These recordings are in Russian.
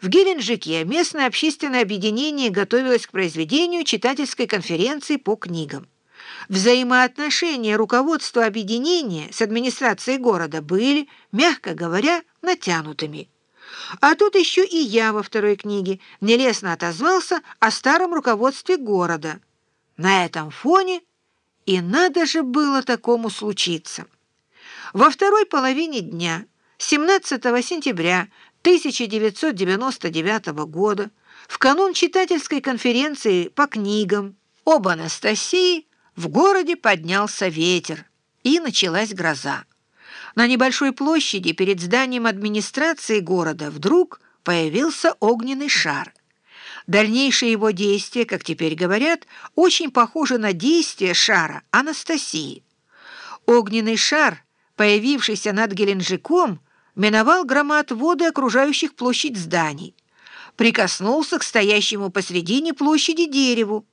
В Геленджике местное общественное объединение готовилось к произведению читательской конференции по книгам. Взаимоотношения руководства объединения с администрацией города были, мягко говоря, натянутыми. А тут еще и я во второй книге нелестно отозвался о старом руководстве города. На этом фоне и надо же было такому случиться. Во второй половине дня, 17 сентября 1999 года, в канун читательской конференции по книгам об Анастасии, в городе поднялся ветер, и началась гроза. На небольшой площади перед зданием администрации города вдруг появился огненный шар. Дальнейшее его действие, как теперь говорят, очень похоже на действие шара Анастасии. Огненный шар, появившийся над Геленджиком, миновал громоотводы окружающих площадь зданий, прикоснулся к стоящему посредине площади дереву.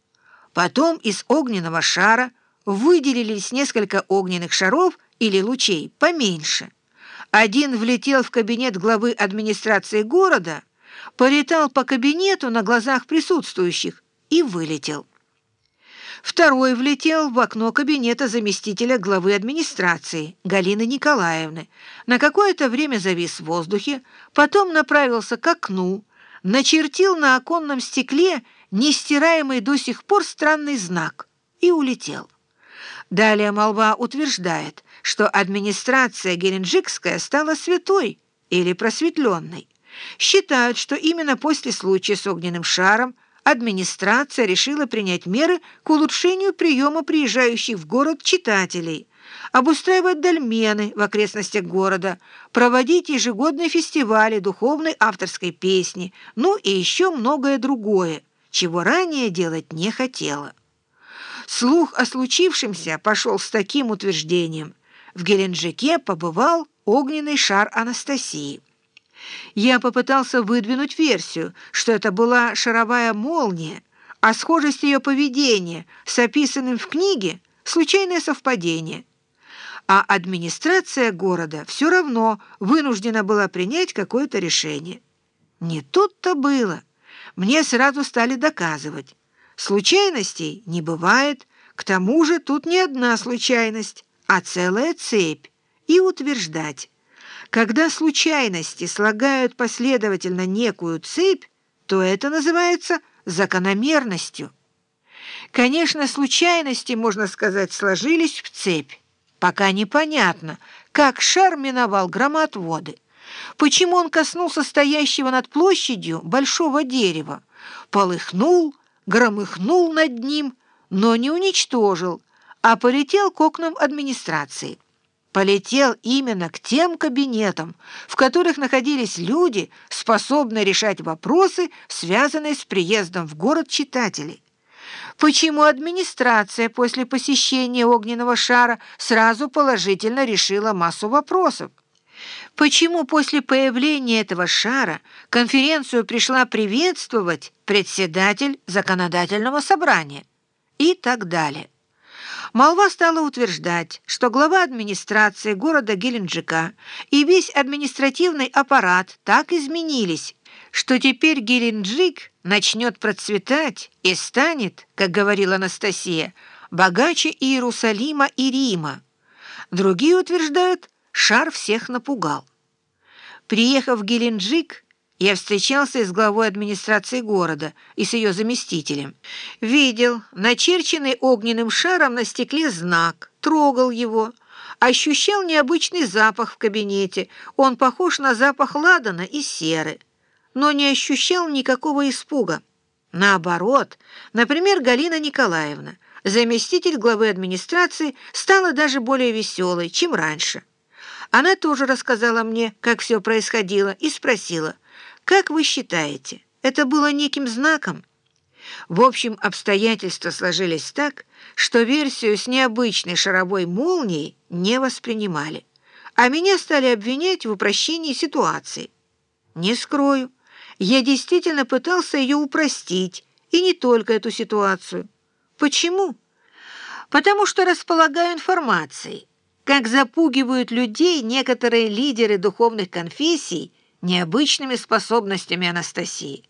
Потом из огненного шара выделились несколько огненных шаров или лучей поменьше. Один влетел в кабинет главы администрации города, полетал по кабинету на глазах присутствующих и вылетел. Второй влетел в окно кабинета заместителя главы администрации Галины Николаевны. На какое-то время завис в воздухе, потом направился к окну, начертил на оконном стекле нестираемый до сих пор странный знак и улетел. Далее молва утверждает, что администрация геленджикская стала святой или просветленной. Считают, что именно после случая с огненным шаром администрация решила принять меры к улучшению приема приезжающих в город читателей, обустраивать дольмены в окрестностях города, проводить ежегодные фестивали духовной авторской песни, ну и еще многое другое, чего ранее делать не хотела. Слух о случившемся пошел с таким утверждением. В Геленджике побывал огненный шар Анастасии. Я попытался выдвинуть версию, что это была шаровая молния, а схожесть ее поведения с описанным в книге – случайное совпадение. А администрация города все равно вынуждена была принять какое-то решение. Не тут-то было. Мне сразу стали доказывать. Случайностей не бывает, к тому же тут не одна случайность, а целая цепь, и утверждать, когда случайности слагают последовательно некую цепь, то это называется закономерностью. Конечно, случайности, можно сказать, сложились в цепь. Пока непонятно, как шар миновал громотводы. Почему он коснулся стоящего над площадью большого дерева, полыхнул, громыхнул над ним, но не уничтожил, а полетел к окнам администрации полетел именно к тем кабинетам, в которых находились люди, способные решать вопросы, связанные с приездом в город читателей. Почему администрация после посещения огненного шара сразу положительно решила массу вопросов? Почему после появления этого шара конференцию пришла приветствовать председатель законодательного собрания? И так далее. Молва стала утверждать, что глава администрации города Геленджика и весь административный аппарат так изменились, что теперь Геленджик начнет процветать и станет, как говорила Анастасия, богаче Иерусалима и Рима. Другие утверждают, шар всех напугал. Приехав в Геленджик, я встречался с главой администрации города и с ее заместителем. Видел начерченный огненным шаром на стекле знак, трогал его, ощущал необычный запах в кабинете. Он похож на запах ладана и серы, но не ощущал никакого испуга. Наоборот, например, Галина Николаевна, заместитель главы администрации, стала даже более веселой, чем раньше. Она тоже рассказала мне, как все происходило, и спросила – как вы считаете, это было неким знаком? В общем, обстоятельства сложились так, что версию с необычной шаровой молнией не воспринимали, а меня стали обвинять в упрощении ситуации. Не скрою, я действительно пытался ее упростить, и не только эту ситуацию. Почему? Потому что располагаю информацией, как запугивают людей некоторые лидеры духовных конфессий необычными способностями Анастасии.